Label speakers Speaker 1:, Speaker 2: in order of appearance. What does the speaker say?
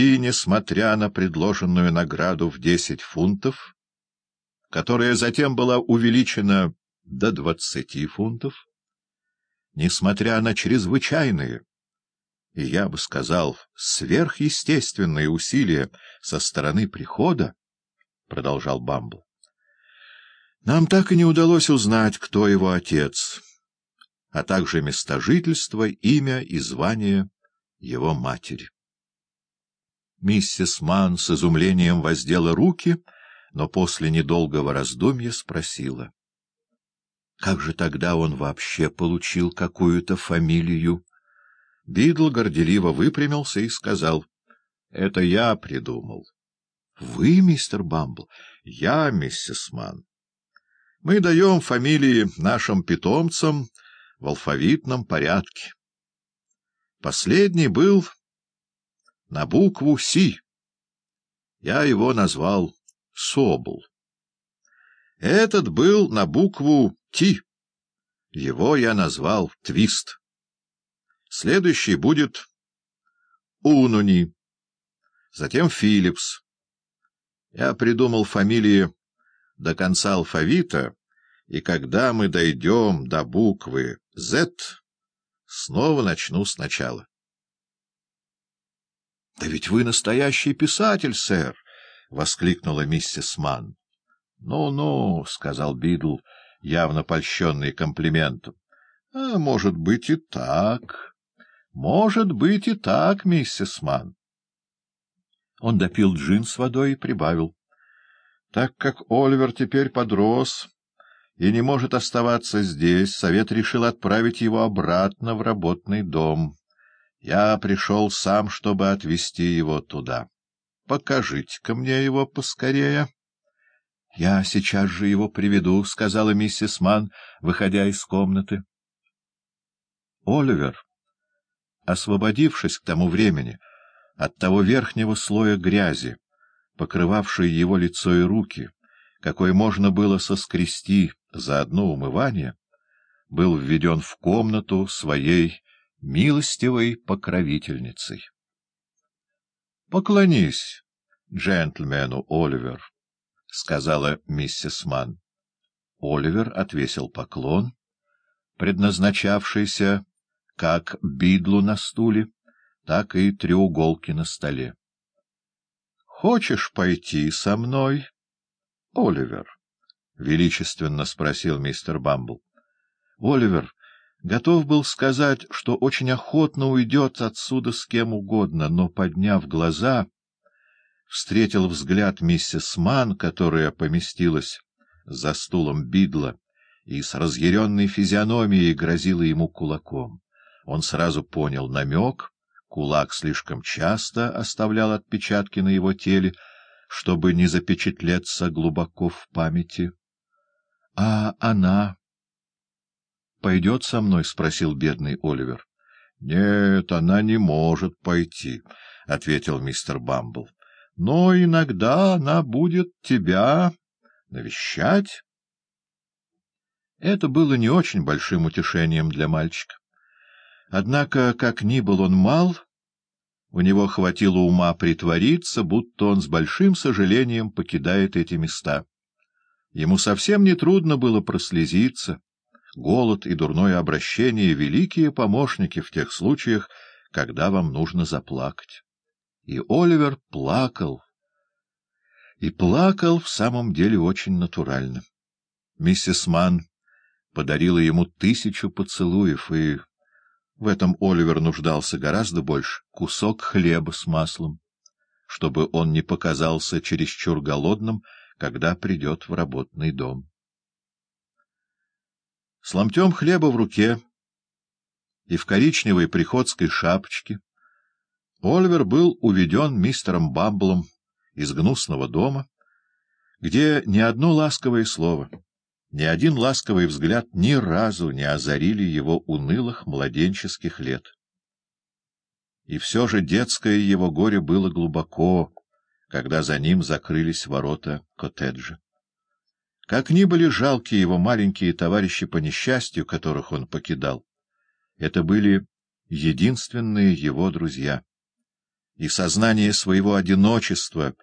Speaker 1: И, несмотря на предложенную награду в десять фунтов, которая затем была увеличена до двадцати фунтов, несмотря на чрезвычайные, и, я бы сказал, сверхъестественные усилия со стороны прихода, — продолжал Бамбл, — нам так и не удалось узнать, кто его отец, а также место жительства, имя и звание его матери. Миссис Манн с изумлением воздела руки, но после недолгого раздумья спросила. Как же тогда он вообще получил какую-то фамилию? Бидл горделиво выпрямился и сказал. — Это я придумал. — Вы, мистер Бамбл? — Я, миссис Манн. Мы даем фамилии нашим питомцам в алфавитном порядке. Последний был на букву «Си». Я его назвал Собул. Этот был на букву «Ти». Его я назвал Твист. Следующий будет Унуни, затем Филлипс. Я придумал фамилии до конца алфавита, и когда мы дойдем до буквы «З», снова начну сначала. — Да ведь вы настоящий писатель, сэр! — воскликнула миссис Манн. «Ну — Ну-ну, — сказал Бидл, явно польщенный комплиментом. — А может быть и так. Может быть и так, миссис Манн. Он допил джин с водой и прибавил. — Так как Оливер теперь подрос и не может оставаться здесь, совет решил отправить его обратно в работный дом. Я пришел сам, чтобы отвезти его туда. Покажите-ка мне его поскорее. — Я сейчас же его приведу, — сказала миссис Ман, выходя из комнаты. Оливер, освободившись к тому времени от того верхнего слоя грязи, покрывавшей его лицо и руки, какой можно было соскрести за одно умывание, был введен в комнату своей милостивой покровительницей. — Поклонись джентльмену, Оливер, — сказала миссис Манн. Оливер отвесил поклон, предназначавшийся как бидлу на стуле, так и треуголки на столе. — Хочешь пойти со мной, Оливер? — величественно спросил мистер Бамбл. Оливер готов был сказать, что очень охотно уйдет отсюда с кем угодно, но, подняв глаза, встретил взгляд миссис Ман, которая поместилась за стулом Бидла, и с разъяренной физиономией грозила ему кулаком. Он сразу понял намек, кулак слишком часто оставлял отпечатки на его теле, чтобы не запечатлеться глубоко в памяти. — А она... — Пойдет со мной? — спросил бедный Оливер. — Нет, она не может пойти, — ответил мистер Бамбл. — Но иногда она будет тебя навещать. Это было не очень большим утешением для мальчика. Однако, как ни был он мал, у него хватило ума притвориться, будто он с большим сожалением покидает эти места. Ему совсем не трудно было прослезиться. Голод и дурное обращение — великие помощники в тех случаях, когда вам нужно заплакать. И Оливер плакал. И плакал в самом деле очень натурально. Миссис Манн подарила ему тысячу поцелуев, и в этом Оливер нуждался гораздо больше — кусок хлеба с маслом, чтобы он не показался чересчур голодным, когда придет в работный дом. С ломтем хлеба в руке и в коричневой приходской шапочке Оливер был уведен мистером Бамблом из гнусного дома, где ни одно ласковое слово — ни один ласковый взгляд ни разу не озарили его унылых младенческих лет. И все же детское его горе было глубоко, когда за ним закрылись ворота коттеджа. Как ни были жалки его маленькие товарищи по несчастью, которых он покидал, это были единственные его друзья. и сознание своего одиночества